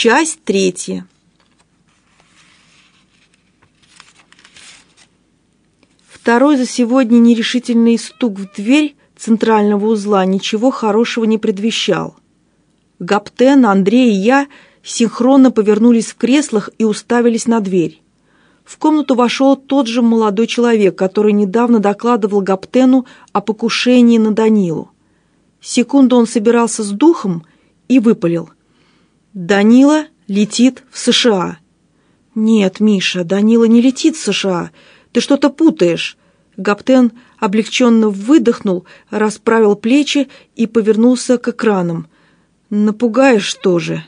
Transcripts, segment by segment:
Часть третья. Второй за сегодня нерешительный стук в дверь центрального узла ничего хорошего не предвещал. Гаптен, Андрей и я синхронно повернулись в креслах и уставились на дверь. В комнату вошел тот же молодой человек, который недавно докладывал Гаптену о покушении на Данилу. Секунду он собирался с духом и выпалил. «Данила летит в США». «Нет, Миша, Данила не летит в США. Ты что-то путаешь». Гаптен облегченно выдохнул, расправил плечи и повернулся к экранам. «Напугаешь тоже?»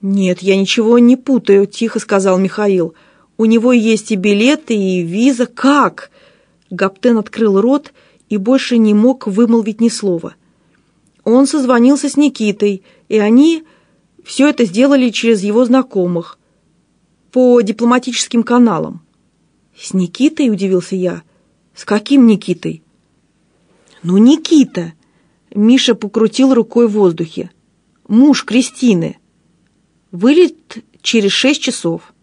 «Нет, я ничего не путаю», — тихо сказал Михаил. «У него есть и билеты, и виза. Как?» Гаптен открыл рот и больше не мог вымолвить ни слова. Он созвонился с Никитой, и они все это сделали через его знакомых, по дипломатическим каналам. «С Никитой?» – удивился я. «С каким Никитой?» «Ну, Никита!» Миша покрутил рукой в воздухе. «Муж Кристины. Вылет через шесть часов».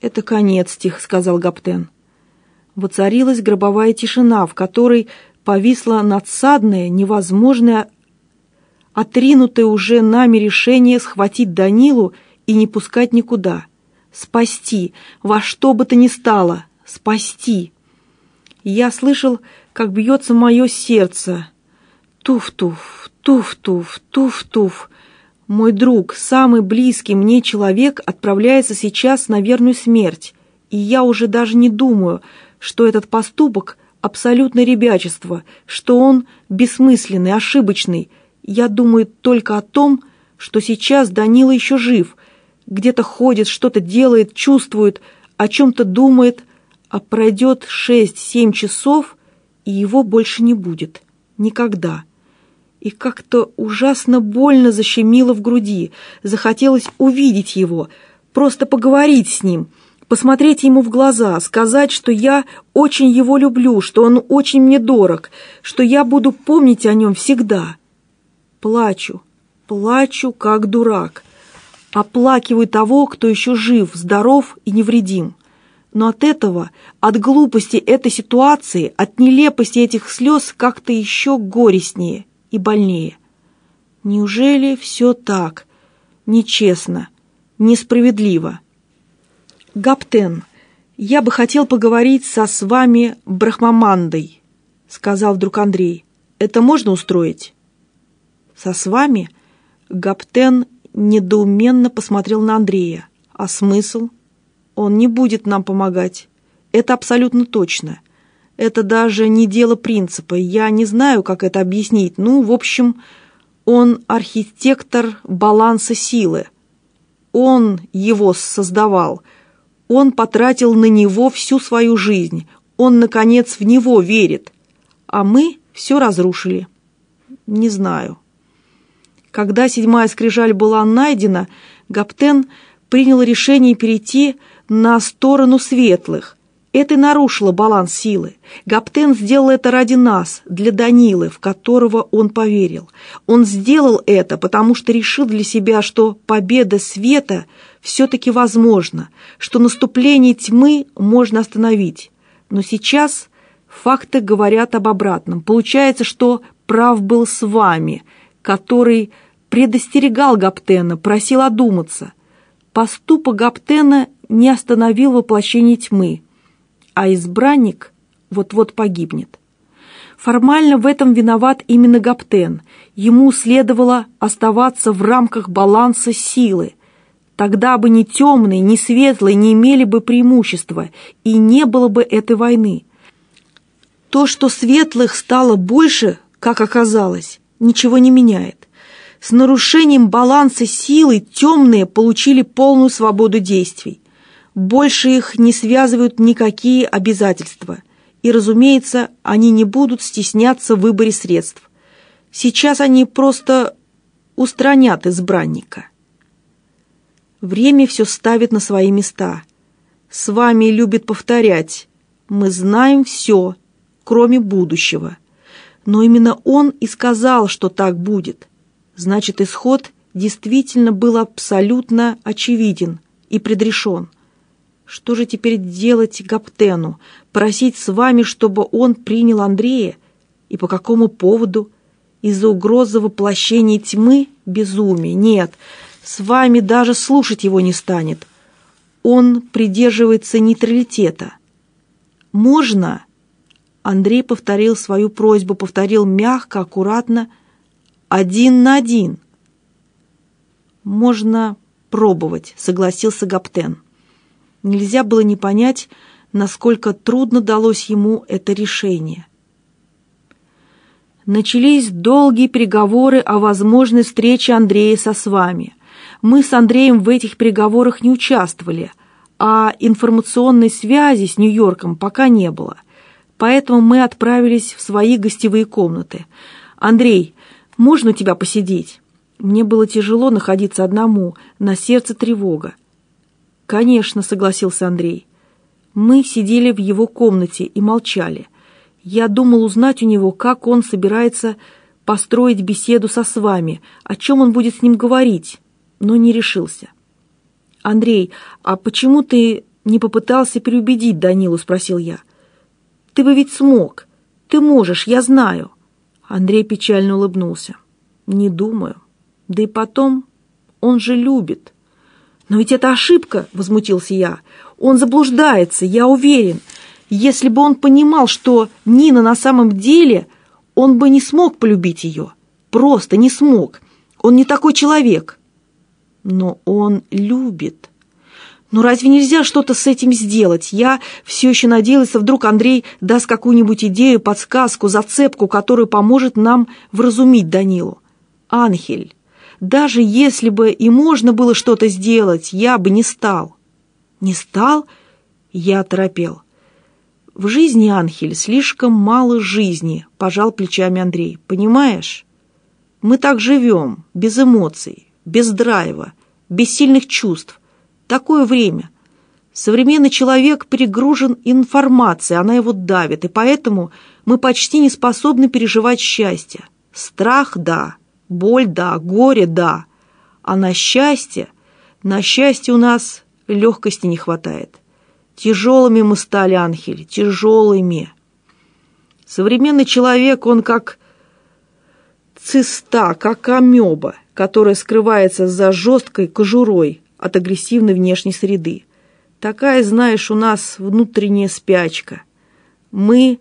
«Это конец», – тихо сказал Гаптен. Воцарилась гробовая тишина, в которой повисла надсадная, невозможная отринутое уже нами решение схватить Данилу и не пускать никуда. Спасти, во что бы то ни стало, спасти. Я слышал, как бьется мое сердце. Туф-туф, туф-туф, туф-туф. Мой друг, самый близкий мне человек, отправляется сейчас на верную смерть, и я уже даже не думаю, что этот поступок — абсолютное ребячество, что он бессмысленный, ошибочный, я думаю только о том, что сейчас Данила еще жив, где-то ходит, что-то делает, чувствует, о чем-то думает, а пройдет шесть-семь часов, и его больше не будет. Никогда. И как-то ужасно больно защемило в груди. Захотелось увидеть его, просто поговорить с ним, посмотреть ему в глаза, сказать, что я очень его люблю, что он очень мне дорог, что я буду помнить о нем всегда. Плачу, плачу, как дурак. Оплакиваю того, кто еще жив, здоров и невредим. Но от этого, от глупости этой ситуации, от нелепости этих слез как-то еще горестнее и больнее. Неужели все так? Нечестно, несправедливо. Гаптен, я бы хотел поговорить со с вами Брахмамандой, сказал вдруг Андрей. Это можно устроить? Со с вами?» Гаптен недоуменно посмотрел на Андрея. «А смысл? Он не будет нам помогать. Это абсолютно точно. Это даже не дело принципа. Я не знаю, как это объяснить. Ну, в общем, он архитектор баланса силы. Он его создавал. Он потратил на него всю свою жизнь. Он, наконец, в него верит. А мы все разрушили. Не знаю». Когда седьмая скрижаль была найдена, Гаптен принял решение перейти на сторону светлых. Это нарушило баланс силы. Гаптен сделал это ради нас, для Данилы, в которого он поверил. Он сделал это, потому что решил для себя, что победа света все-таки возможна, что наступление тьмы можно остановить. Но сейчас факты говорят об обратном. Получается, что прав был с вами – который предостерегал Гаптена, просил одуматься. Поступок Гаптена не остановил воплощение тьмы, а избранник вот-вот погибнет. Формально в этом виноват именно Гаптен. Ему следовало оставаться в рамках баланса силы. Тогда бы ни темные, ни светлые не имели бы преимущества, и не было бы этой войны. То, что светлых стало больше, как оказалось, ничего не меняет. С нарушением баланса силы темные получили полную свободу действий. Больше их не связывают никакие обязательства. И, разумеется, они не будут стесняться в выборе средств. Сейчас они просто устранят избранника. Время все ставит на свои места. С вами любит повторять «Мы знаем все, кроме будущего». Но именно он и сказал, что так будет. Значит, исход действительно был абсолютно очевиден и предрешен. Что же теперь делать Гаптену? Просить с вами, чтобы он принял Андрея? И по какому поводу? Из-за угрозы воплощения тьмы? Безумие. Нет, с вами даже слушать его не станет. Он придерживается нейтралитета. Можно? Андрей повторил свою просьбу, повторил мягко, аккуратно, один на один. Можно пробовать, согласился Гаптен. Нельзя было не понять, насколько трудно далось ему это решение. Начались долгие переговоры о возможной встрече Андрея со с вами. Мы с Андреем в этих переговорах не участвовали, а информационной связи с Нью-Йорком пока не было. Поэтому мы отправились в свои гостевые комнаты. «Андрей, можно у тебя посидеть?» Мне было тяжело находиться одному, на сердце тревога. «Конечно», — согласился Андрей. Мы сидели в его комнате и молчали — я думал узнать у него, как он собирается построить беседу со с вами, о чем он будет с ним говорить, но не решился. «Андрей, а почему ты не попытался переубедить Данилу?» – спросил я. «Ты бы ведь смог. Ты можешь, я знаю». Андрей печально улыбнулся. «Не думаю. Да и потом, он же любит». «Но ведь это ошибка!» – возмутился я. «Он заблуждается, я уверен. Если бы он понимал, что Нина на самом деле, он бы не смог полюбить ее. Просто не смог. Он не такой человек. Но он любит. Ну разве нельзя что-то с этим сделать? Я все еще надеялась, вдруг Андрей даст какую-нибудь идею, подсказку, зацепку, которая поможет нам вразумить Данилу. Анхель, даже если бы и можно было что-то сделать, я бы не стал. Не стал? Я оторопел. «В жизни, Анхель, слишком мало жизни», — пожал плечами Андрей. «Понимаешь? Мы так живем, без эмоций, без драйва, без сильных чувств. Такое время. Современный человек перегружен информацией, она его давит, и поэтому мы почти не способны переживать счастье. Страх – да, боль – да, горе – да. А на счастье, на счастье у нас легкости не хватает». Тяжелыми мы стали, Анхель, тяжелыми. Современный человек, он как циста, как амеба, которая скрывается за жесткой кожурой от агрессивной внешней среды. Такая, знаешь, у нас внутренняя спячка. Мы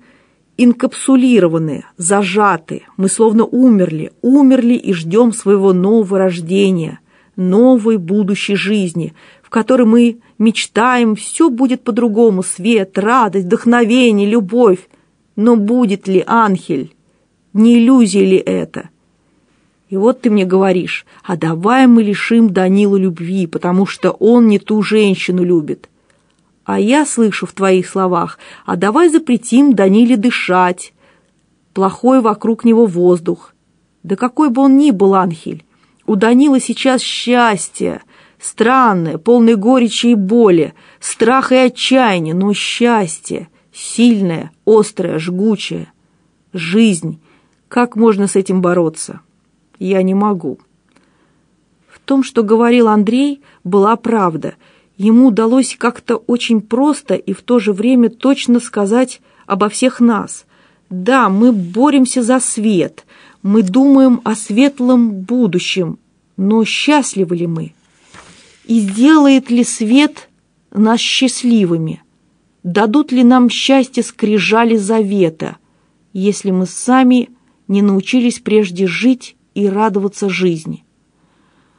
инкапсулированы, зажаты, мы словно умерли, умерли и ждем своего нового рождения, новой будущей жизни, в которой мы мечтаем, все будет по-другому, свет, радость, вдохновение, любовь. Но будет ли Анхель? Не иллюзия ли это? И вот ты мне говоришь, а давай мы лишим Данилу любви, потому что он не ту женщину любит. А я слышу в твоих словах, а давай запретим Даниле дышать. Плохой вокруг него воздух. Да какой бы он ни был, Анхель, у Данила сейчас счастье, Странное, полное горечи и боли, страха и отчаяния, но счастье, сильное, острое, жгучее. Жизнь. Как можно с этим бороться? Я не могу. В том, что говорил Андрей, была правда. Ему удалось как-то очень просто и в то же время точно сказать обо всех нас. Да, мы боремся за свет, мы думаем о светлом будущем, но счастливы ли мы? И сделает ли свет нас счастливыми? Дадут ли нам счастье скрижали завета, если мы сами не научились прежде жить и радоваться жизни?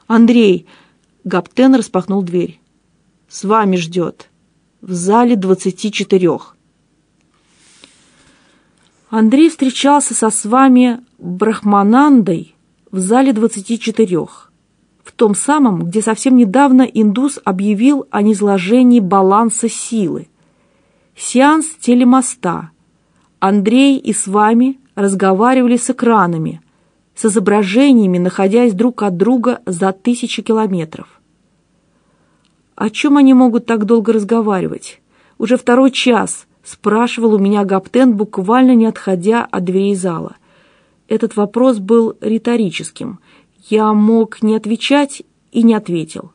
Андрей, Гаптен распахнул дверь. С вами ждет. В зале двадцати четырех. Андрей встречался со с вами Брахманандой в зале двадцати четырех в том самом, где совсем недавно индус объявил о низложении баланса силы. Сеанс телемоста. Андрей и с вами разговаривали с экранами, с изображениями, находясь друг от друга за тысячи километров. О чем они могут так долго разговаривать? Уже второй час спрашивал у меня Гаптен, буквально не отходя от дверей зала. Этот вопрос был риторическим – Я мог не отвечать и не ответил.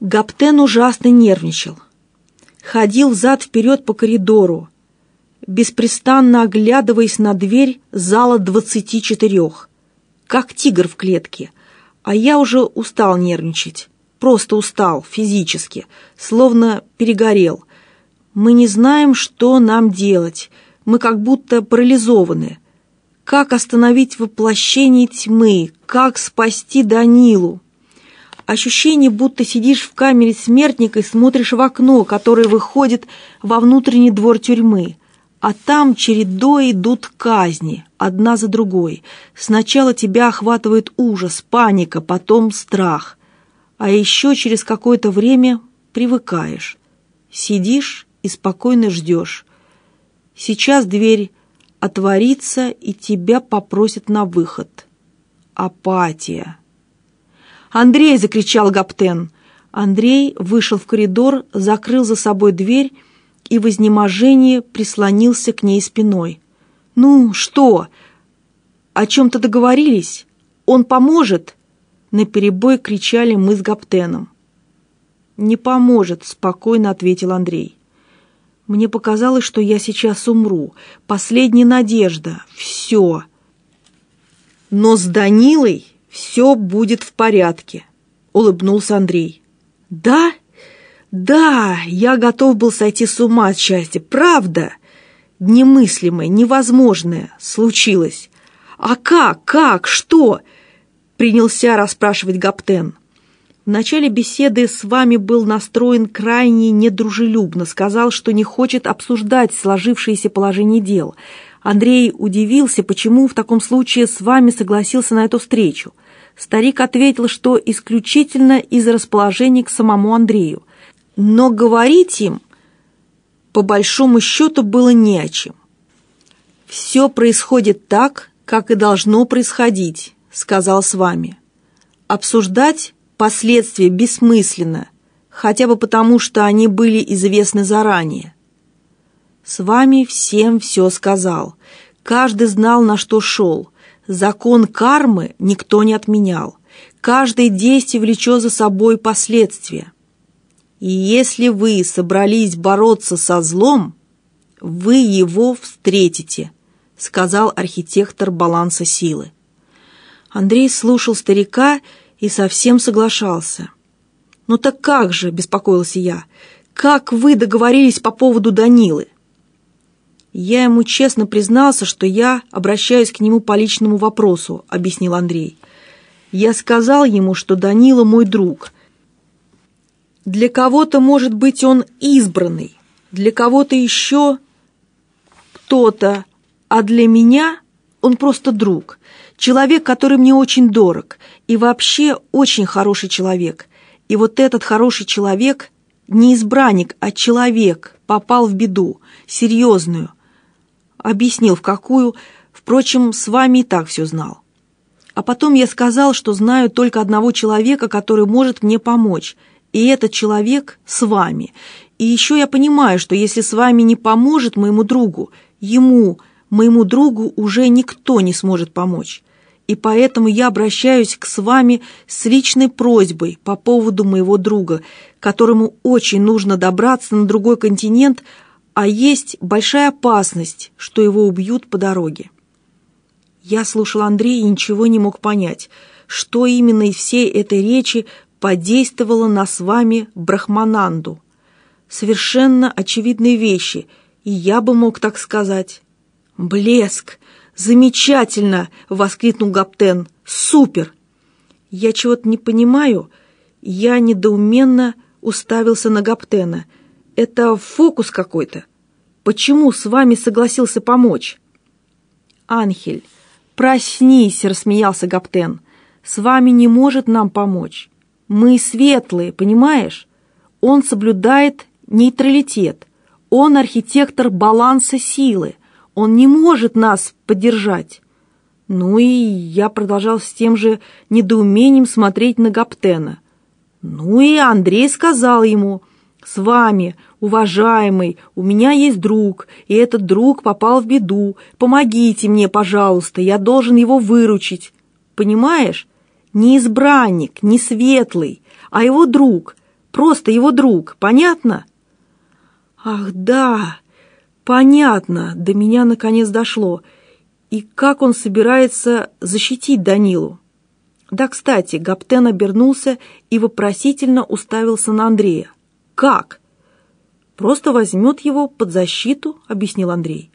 Гаптен ужасно нервничал. Ходил взад-вперед по коридору, беспрестанно оглядываясь на дверь зала двадцати четырех, как тигр в клетке. А я уже устал нервничать, просто устал физически, словно перегорел. Мы не знаем, что нам делать, мы как будто парализованы. Как остановить воплощение тьмы, как спасти Данилу? Ощущение, будто сидишь в камере смертника и смотришь в окно, которое выходит во внутренний двор тюрьмы. А там чередой идут казни, одна за другой. Сначала тебя охватывает ужас, паника, потом страх. А еще через какое-то время привыкаешь. Сидишь и спокойно ждешь. Сейчас дверь отворится, и тебя попросят на выход. Апатия. «Андрей!» — закричал Гаптен. Андрей вышел в коридор, закрыл за собой дверь и в изнеможении прислонился к ней спиной. «Ну, что? О чем-то договорились? Он поможет?» Наперебой кричали мы с Гаптеном. «Не поможет», — спокойно ответил Андрей. «Мне показалось, что я сейчас умру. Последняя надежда. Все. Но с Данилой все будет в порядке», — улыбнулся Андрей. «Да? Да, я готов был сойти с ума от счастья. Правда? Немыслимое, невозможное случилось. А как, как, что?» — принялся расспрашивать Гаптен. В начале беседы с вами был настроен крайне недружелюбно, сказал, что не хочет обсуждать сложившееся положение дел. Андрей удивился, почему в таком случае с вами согласился на эту встречу. Старик ответил, что исключительно из расположения к самому Андрею. Но говорить им, по большому счету, было не о чем. «Все происходит так, как и должно происходить», — сказал с вами. «Обсуждать последствия бессмысленно, хотя бы потому, что они были известны заранее. С вами всем все сказал. Каждый знал, на что шел. Закон кармы никто не отменял. Каждое действие влечет за собой последствия. И если вы собрались бороться со злом, вы его встретите, сказал архитектор баланса силы. Андрей слушал старика и совсем соглашался. «Ну так как же?» – беспокоился я. «Как вы договорились по поводу Данилы?» «Я ему честно признался, что я обращаюсь к нему по личному вопросу», — объяснил Андрей. «Я сказал ему, что Данила мой друг. Для кого-то, может быть, он избранный, для кого-то еще кто-то, а для меня он просто друг, человек, который мне очень дорог, и вообще очень хороший человек. И вот этот хороший человек, не избранник, а человек, попал в беду, серьезную, объяснил, в какую, впрочем, с вами и так все знал. А потом я сказал, что знаю только одного человека, который может мне помочь, и этот человек с вами. И еще я понимаю, что если с вами не поможет моему другу, ему, моему другу уже никто не сможет помочь. И поэтому я обращаюсь к с вами с личной просьбой по поводу моего друга, которому очень нужно добраться на другой континент, а есть большая опасность, что его убьют по дороге. Я слушал Андрея и ничего не мог понять, что именно из всей этой речи подействовало на с вами Брахмананду. Совершенно очевидные вещи, и я бы мог так сказать. «Блеск! Замечательно!» — воскликнул Гаптен. «Супер!» «Я чего-то не понимаю». Я недоуменно уставился на Гаптена — это фокус какой-то. Почему с вами согласился помочь?» «Анхель, проснись!» — рассмеялся Гаптен. «С вами не может нам помочь. Мы светлые, понимаешь? Он соблюдает нейтралитет. Он архитектор баланса силы. Он не может нас поддержать». Ну и я продолжал с тем же недоумением смотреть на Гаптена. Ну и Андрей сказал ему, «С вами «Уважаемый, у меня есть друг, и этот друг попал в беду. Помогите мне, пожалуйста, я должен его выручить». понимаешь? Не избранник, не светлый, а его друг, просто его друг, понятно? Ах, да, понятно, до меня наконец дошло. И как он собирается защитить Данилу? Да, кстати, Гаптен обернулся и вопросительно уставился на Андрея. «Как?» «Просто возьмет его под защиту», — объяснил Андрей.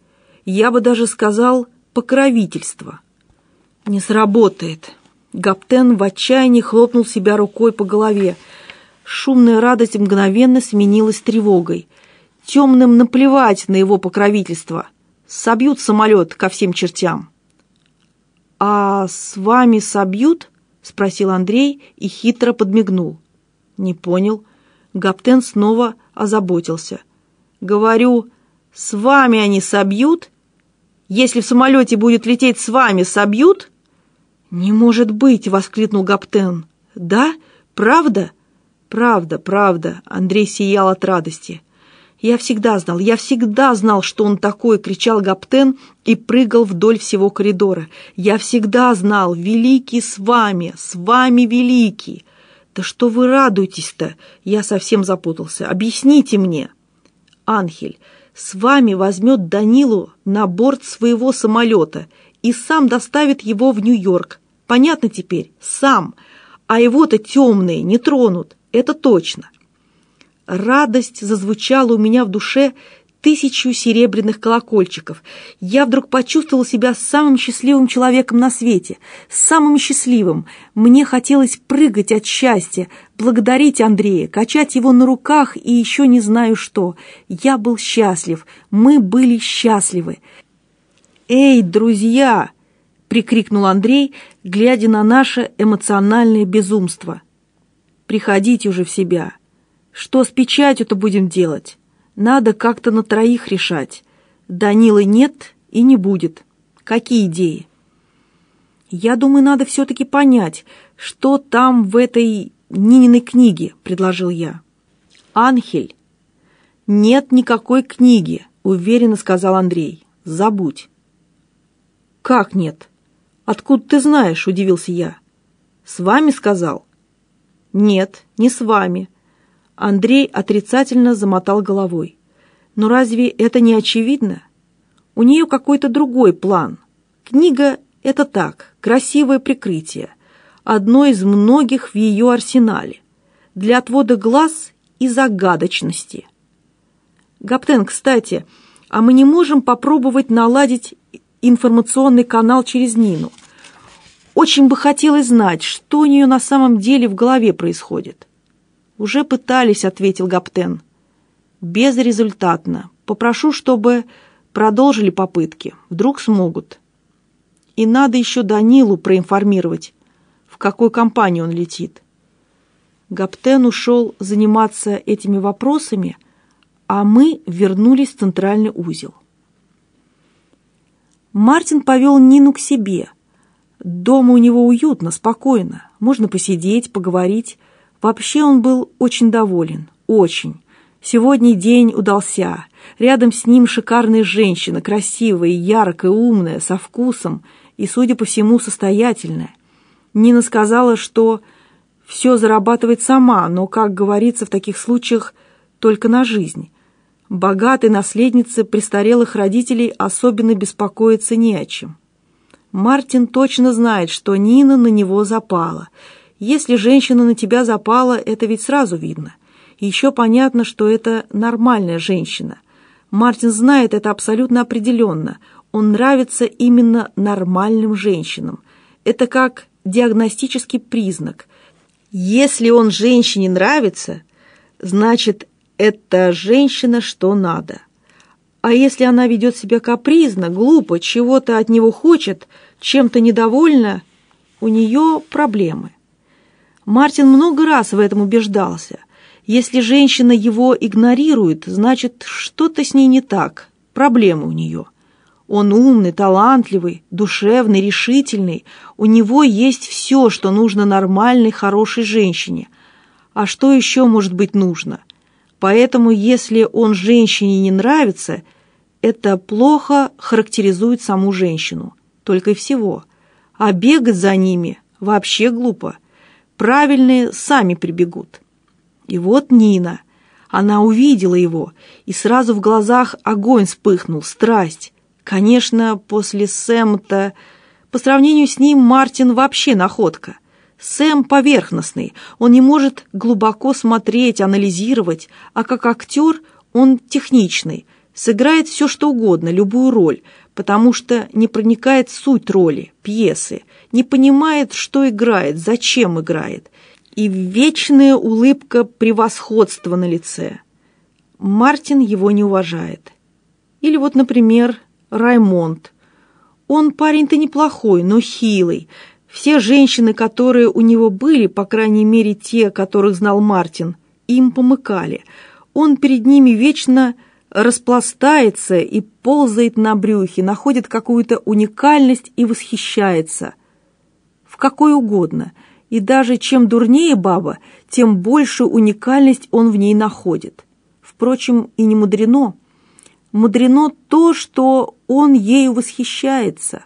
«Я бы даже сказал покровительство». «Не сработает». Гаптен в отчаянии хлопнул себя рукой по голове. Шумная радость мгновенно сменилась тревогой. Темным наплевать на его покровительство. Собьют самолет ко всем чертям. «А с вами собьют?» — спросил Андрей и хитро подмигнул. «Не понял». Гаптен снова озаботился. «Говорю, с вами они собьют? Если в самолете будет лететь с вами, собьют?» «Не может быть!» — воскликнул Гаптен. «Да? Правда?» «Правда, правда!» — Андрей сиял от радости. «Я всегда знал, я всегда знал, что он такой!» — кричал Гаптен и прыгал вдоль всего коридора. «Я всегда знал! Великий с вами! С вами великий!» «Да что вы радуетесь-то?» Я совсем запутался. «Объясните мне!» «Анхель, с вами возьмет Данилу на борт своего самолета и сам доставит его в Нью-Йорк. Понятно теперь? Сам. А его-то темные не тронут. Это точно. Радость зазвучала у меня в душе тысячу серебряных колокольчиков. Я вдруг почувствовал себя самым счастливым человеком на свете, самым счастливым. Мне хотелось прыгать от счастья, благодарить Андрея, качать его на руках и еще не знаю что. Я был счастлив, мы были счастливы. «Эй, друзья!» прикрикнул Андрей, глядя на наше эмоциональное безумство. «Приходите уже в себя. Что с печатью-то будем делать? Надо как-то на троих решать. Данилы нет и не будет. Какие идеи?» «Я думаю, надо все-таки понять, что там в этой Нининой книге», — предложил я. «Анхель». «Нет никакой книги», — уверенно сказал Андрей. «Забудь». «Как нет?» «Откуда ты знаешь?» – удивился я. «С вами сказал?» «Нет, не с вами». Андрей отрицательно замотал головой. «Но разве это не очевидно? У нее какой-то другой план. Книга – это так, красивое прикрытие, одно из многих в ее арсенале, для отвода глаз и загадочности». «Гаптен, кстати, а мы не можем попробовать наладить информационный канал через Нину. Очень бы хотелось знать, что у нее на самом деле в голове происходит. «Уже пытались», — ответил Гаптен. «Безрезультатно. Попрошу, чтобы продолжили попытки. Вдруг смогут. И надо еще Данилу проинформировать, в какой компании он летит». Гаптен ушел заниматься этими вопросами, а мы вернулись в центральный узел. Мартин повел Нину к себе. Дома у него уютно, спокойно. Можно посидеть, поговорить. Вообще он был очень доволен. Очень. Сегодня день удался. Рядом с ним шикарная женщина, красивая, яркая, умная, со вкусом и, судя по всему, состоятельная. Нина сказала, что все зарабатывает сама, но, как говорится в таких случаях, только на жизнь. Богатой наследнице престарелых родителей особенно беспокоиться не о чем. Мартин точно знает, что Нина на него запала. Если женщина на тебя запала, это ведь сразу видно. Еще понятно, что это нормальная женщина. Мартин знает это абсолютно определенно. Он нравится именно нормальным женщинам. Это как диагностический признак. Если он женщине нравится, значит, эта женщина что надо. А если она ведет себя капризно, глупо, чего-то от него хочет, чем-то недовольна, у нее проблемы. Мартин много раз в этом убеждался. Если женщина его игнорирует, значит, что-то с ней не так, проблемы у нее. Он умный, талантливый, душевный, решительный. У него есть все, что нужно нормальной, хорошей женщине. А что еще может быть нужно? Поэтому, если он женщине не нравится, это плохо характеризует саму женщину. Только и всего. а бегать за ними вообще глупо. Правильные сами прибегут. И вот Нина. Она увидела его, и сразу в глазах огонь вспыхнул, страсть. Конечно, после Сэма-то... По сравнению с ним Мартин вообще находка. Сэм поверхностный, он не может глубоко смотреть, анализировать, а как актер он техничный, сыграет все что угодно, любую роль, потому что не проникает суть роли, пьесы, не понимает, что играет, зачем играет, и вечная улыбка превосходства на лице. Мартин его не уважает. Или вот, например, Раймонд. Он парень-то неплохой, но хилый. Все женщины, которые у него были, по крайней мере те, которых знал Мартин, им помыкали. Он перед ними вечно распластается и ползает на брюхе, находит какую-то уникальность и восхищается. В какой угодно. И даже чем дурнее баба, тем больше уникальность он в ней находит. Впрочем, и не мудрено. Мудрено то, что он ею восхищается.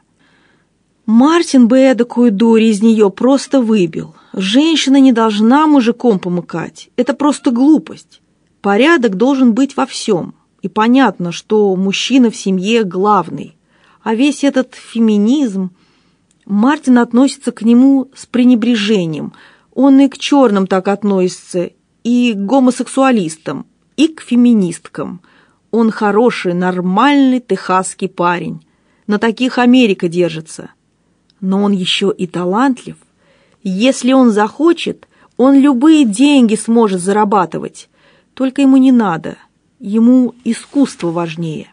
Мартин бы эдакую дурь из нее просто выбил. Женщина не должна мужиком помыкать. Это просто глупость. Порядок должен быть во всем. И понятно, что мужчина в семье главный. А весь этот феминизм... Мартин относится к нему с пренебрежением. Он и к черным так относится, и к гомосексуалистам, и к феминисткам. Он хороший, нормальный техасский парень. На таких Америка держится. Но он еще и талантлив. Если он захочет, он любые деньги сможет зарабатывать. Только ему не надо. Ему искусство важнее.